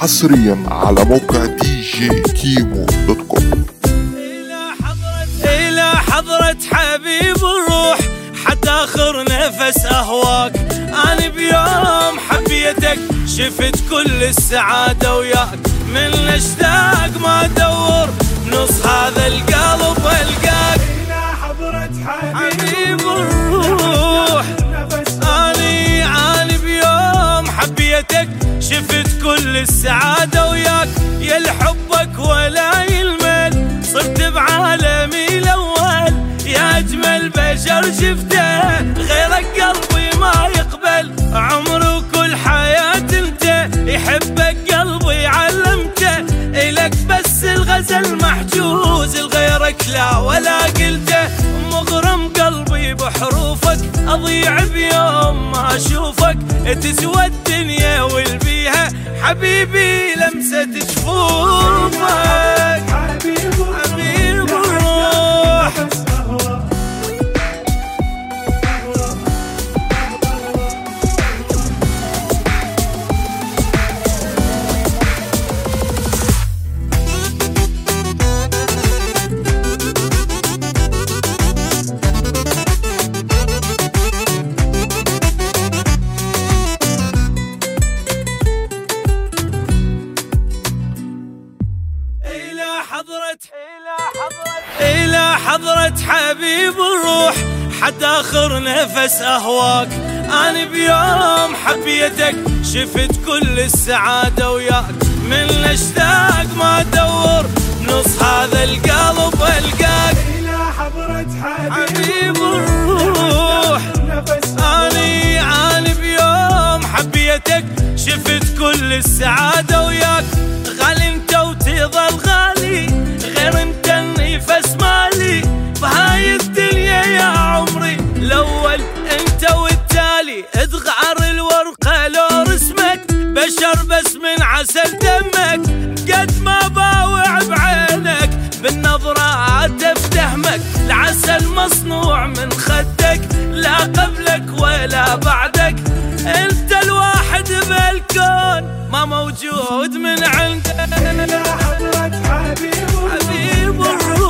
حصريا على موقع دي جي كيمو dot com. إلى حضرة إلى حضرة حبيب الروح حتى آخر نفس أهواك. أنا بيوم حبيتك شفت كل السعادة وياك. من الأشتاق ما أدور السعادة وياك يا لحبك ولا يلمل. صرت بعالمي الأول يا أجمل بشر شفته. غيرك قلبي ما يقبل عمري وكل حياة أنت. يحبك قلبي علمته إلك بس الغزل محجوز لغيرك لا ولا قلته. مغرم قلبي بحروفك أضيع بيوم ما أشوفك. تسوى الدنيا والبيها حبيبي لمسة جفوفك حضرة حبيب الروح حتى آخر نفس أهواك. أنا بيوم حبيتك شفت كل السعادة وياك. من الأشتاق ما أدور بس من عسل دمك قد ما باوع بعينك بالنظرات افتهمك العسل مصنوع من خدك لا قبلك ولا بعدك انت الواحد بالكون ما موجود من عندك إلى حضرة حبيب حبيب الروح